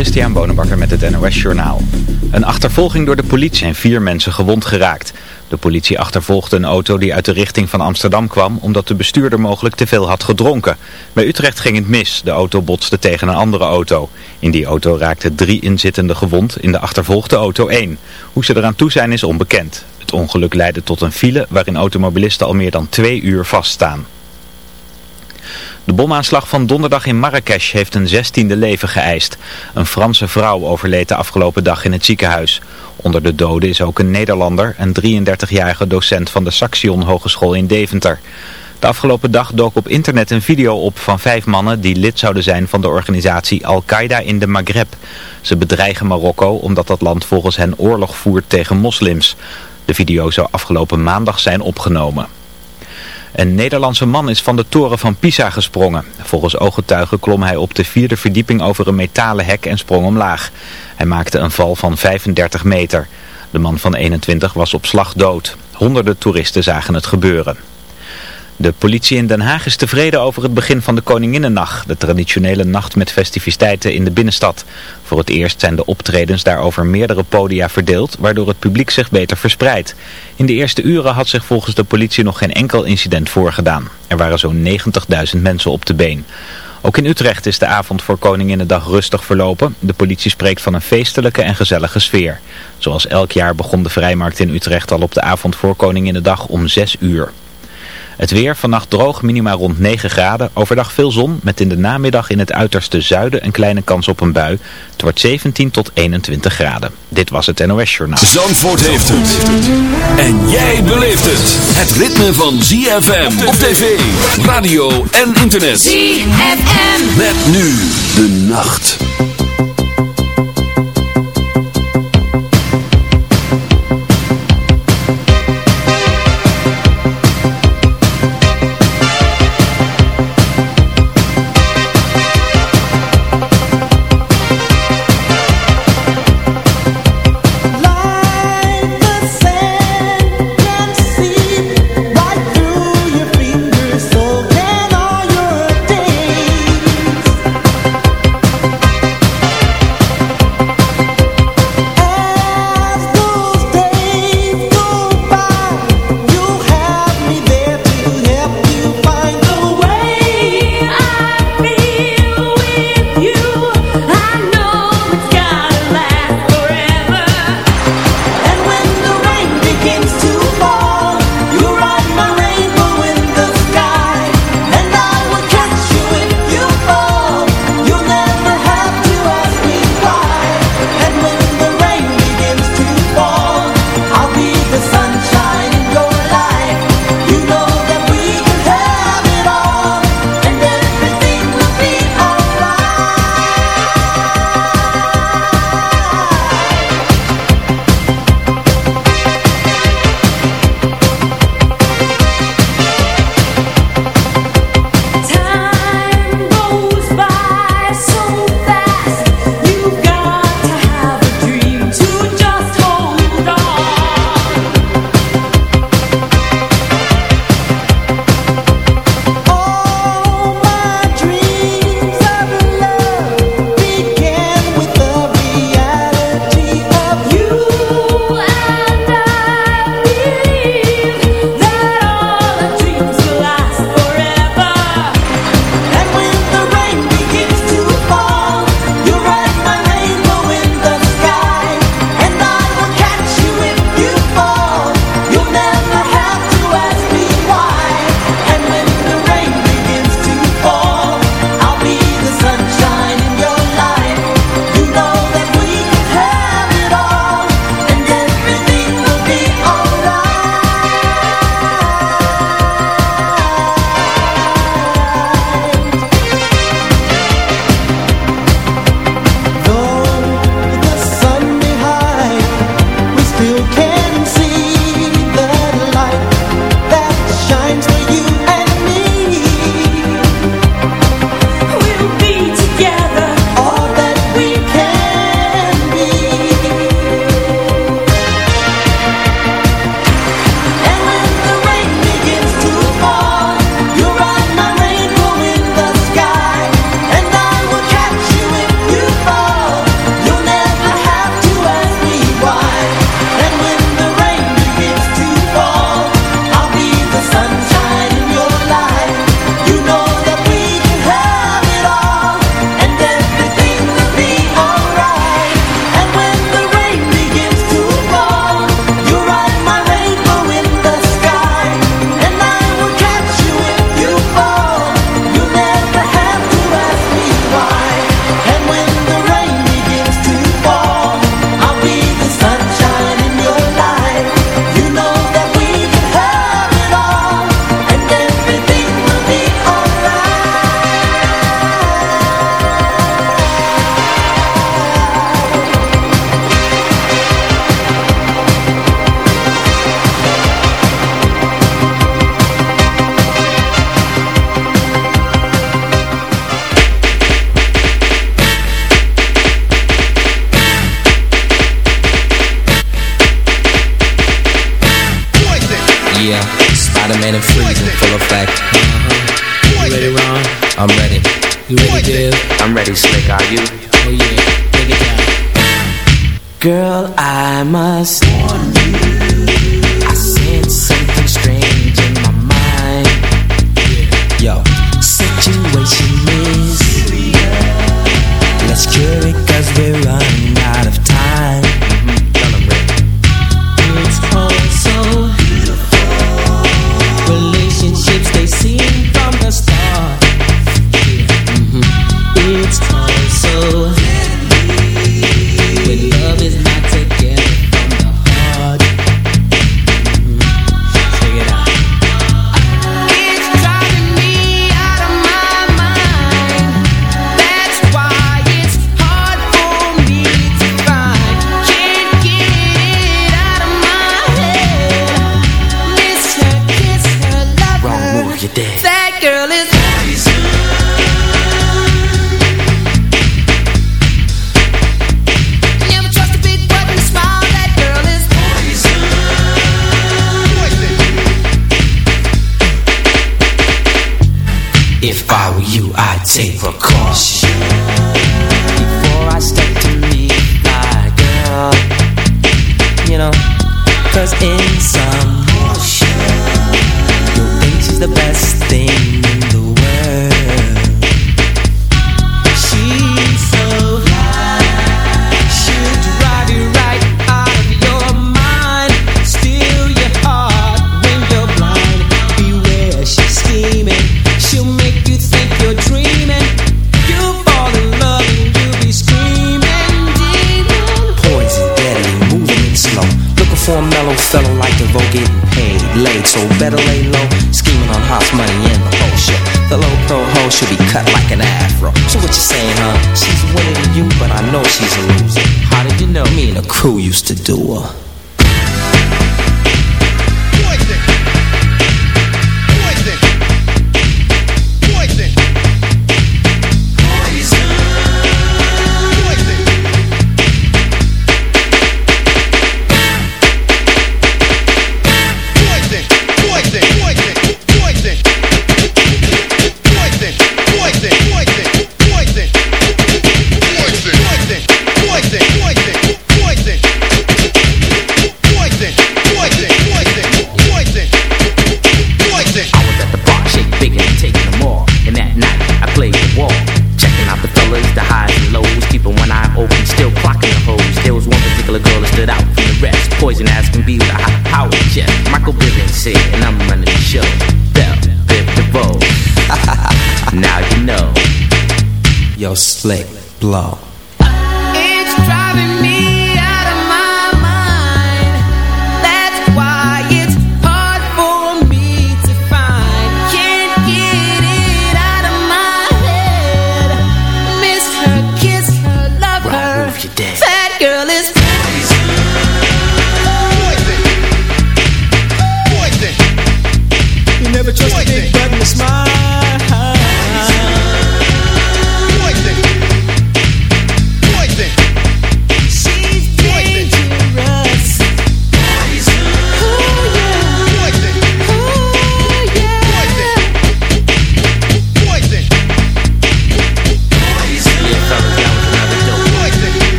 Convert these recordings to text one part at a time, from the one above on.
Christian Bonenbakker met het NOS Journaal. Een achtervolging door de politie zijn vier mensen gewond geraakt. De politie achtervolgde een auto die uit de richting van Amsterdam kwam... omdat de bestuurder mogelijk te veel had gedronken. Bij Utrecht ging het mis. De auto botste tegen een andere auto. In die auto raakten drie inzittenden gewond, in de achtervolgde auto één. Hoe ze eraan toe zijn is onbekend. Het ongeluk leidde tot een file waarin automobilisten al meer dan twee uur vaststaan. De bomaanslag van donderdag in Marrakesh heeft een zestiende leven geëist. Een Franse vrouw overleed de afgelopen dag in het ziekenhuis. Onder de doden is ook een Nederlander, een 33-jarige docent van de Saxion Hogeschool in Deventer. De afgelopen dag dook op internet een video op van vijf mannen die lid zouden zijn van de organisatie Al-Qaeda in de Maghreb. Ze bedreigen Marokko omdat dat land volgens hen oorlog voert tegen moslims. De video zou afgelopen maandag zijn opgenomen. Een Nederlandse man is van de toren van Pisa gesprongen. Volgens ooggetuigen klom hij op de vierde verdieping over een metalen hek en sprong omlaag. Hij maakte een val van 35 meter. De man van 21 was op slag dood. Honderden toeristen zagen het gebeuren. De politie in Den Haag is tevreden over het begin van de Koninginnennacht, de traditionele nacht met festiviteiten in de binnenstad. Voor het eerst zijn de optredens daar over meerdere podia verdeeld, waardoor het publiek zich beter verspreidt. In de eerste uren had zich volgens de politie nog geen enkel incident voorgedaan. Er waren zo'n 90.000 mensen op de been. Ook in Utrecht is de avond voor Koninginnedag rustig verlopen. De politie spreekt van een feestelijke en gezellige sfeer. Zoals elk jaar begon de vrijmarkt in Utrecht al op de avond voor Koninginnedag om 6 uur. Het weer vannacht droog, minima rond 9 graden. Overdag veel zon, met in de namiddag in het uiterste zuiden een kleine kans op een bui. Het wordt 17 tot 21 graden. Dit was het NOS Journaal. Zandvoort heeft het. En jij beleeft het. Het ritme van ZFM op tv, radio en internet. ZFM. Met nu de nacht. I use.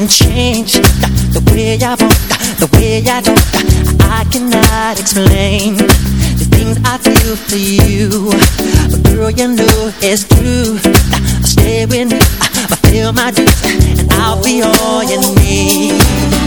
can change the way I want, the way I don't. I cannot explain the things I feel for you. But girl, you know it's true. I'll stay with you, I feel my dreams, and I'll be all you need.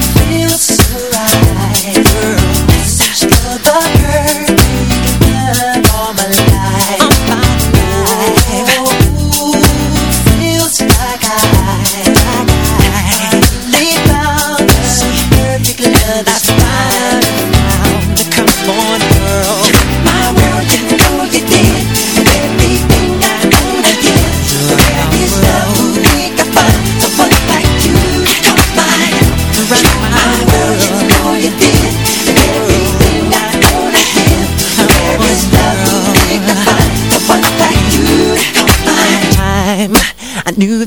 nu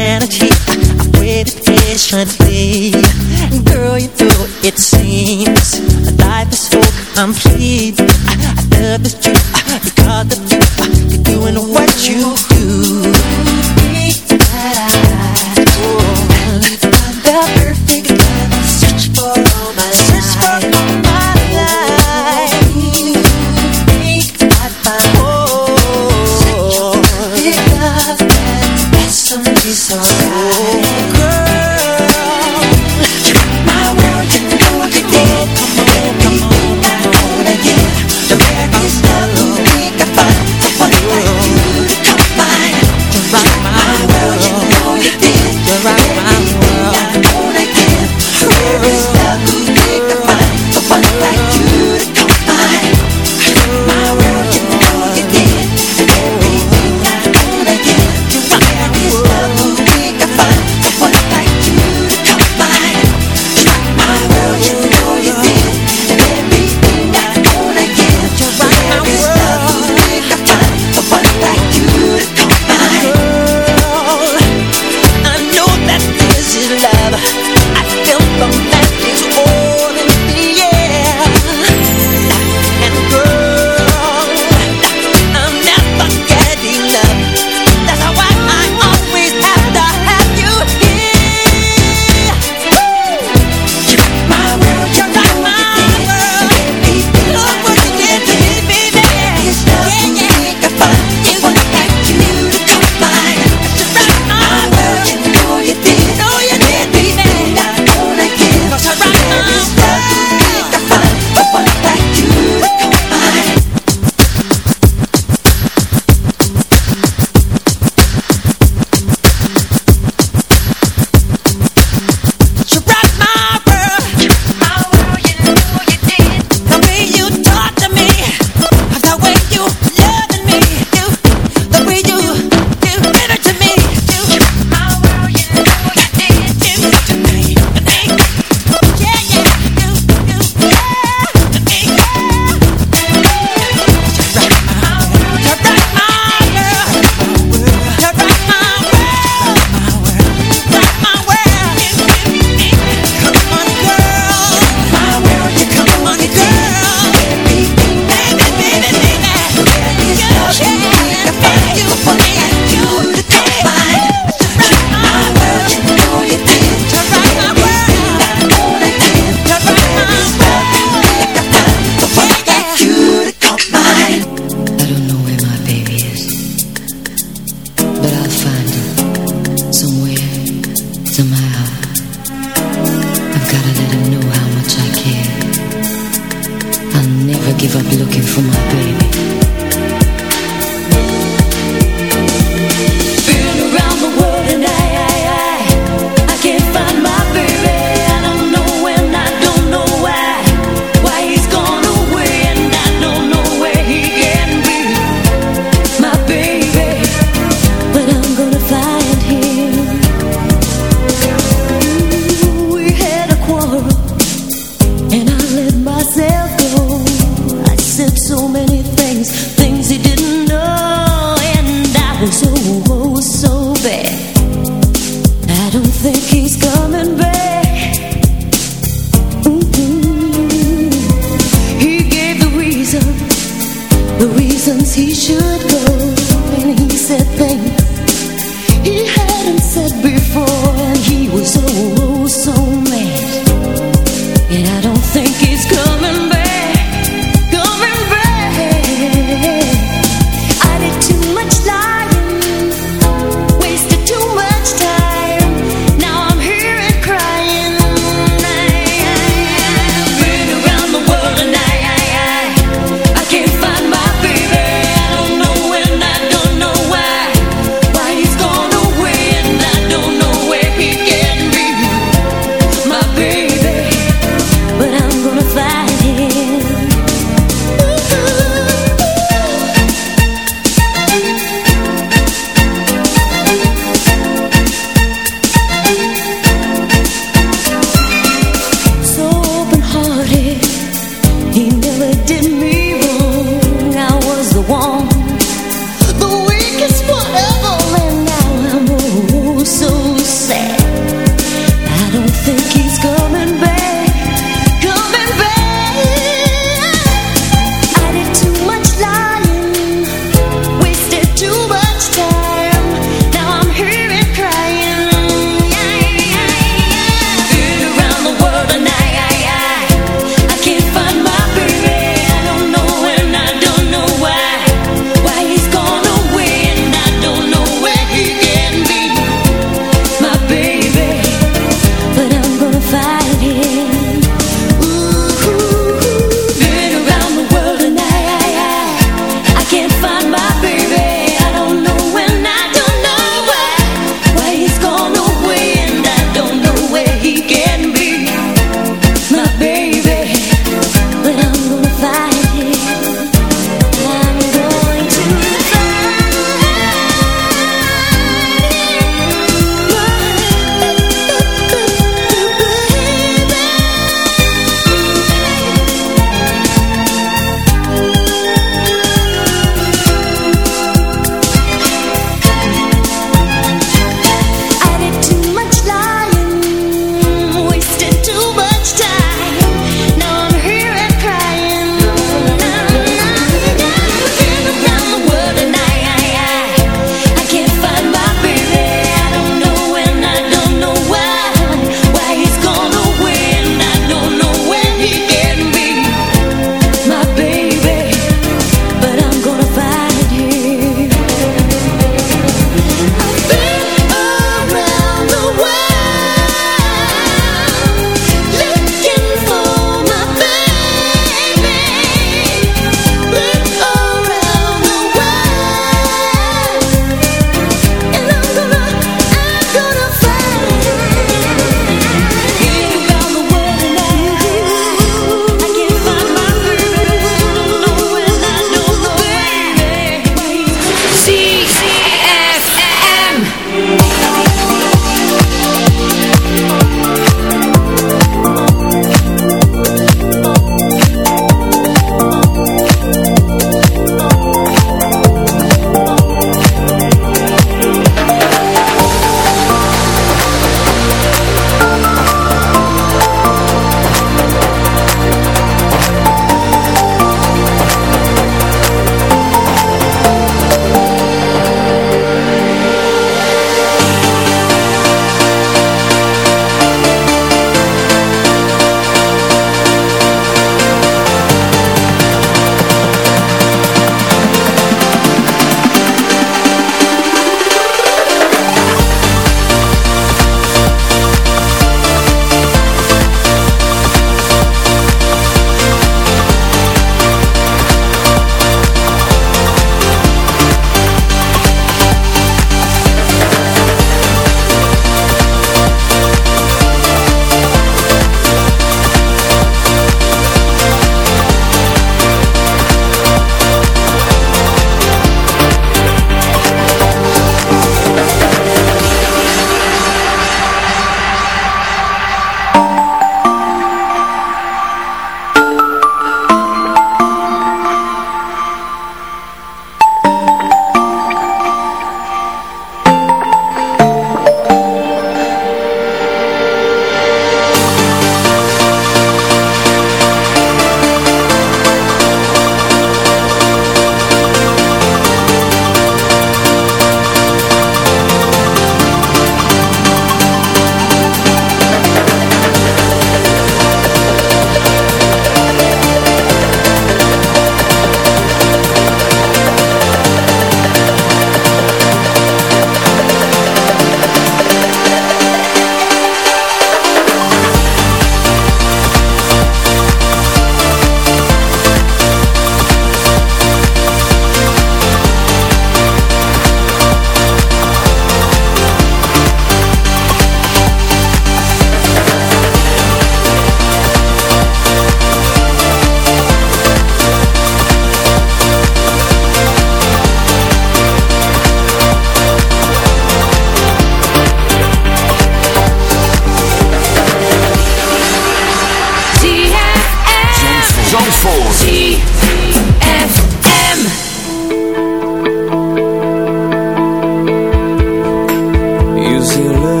Cause you love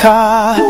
car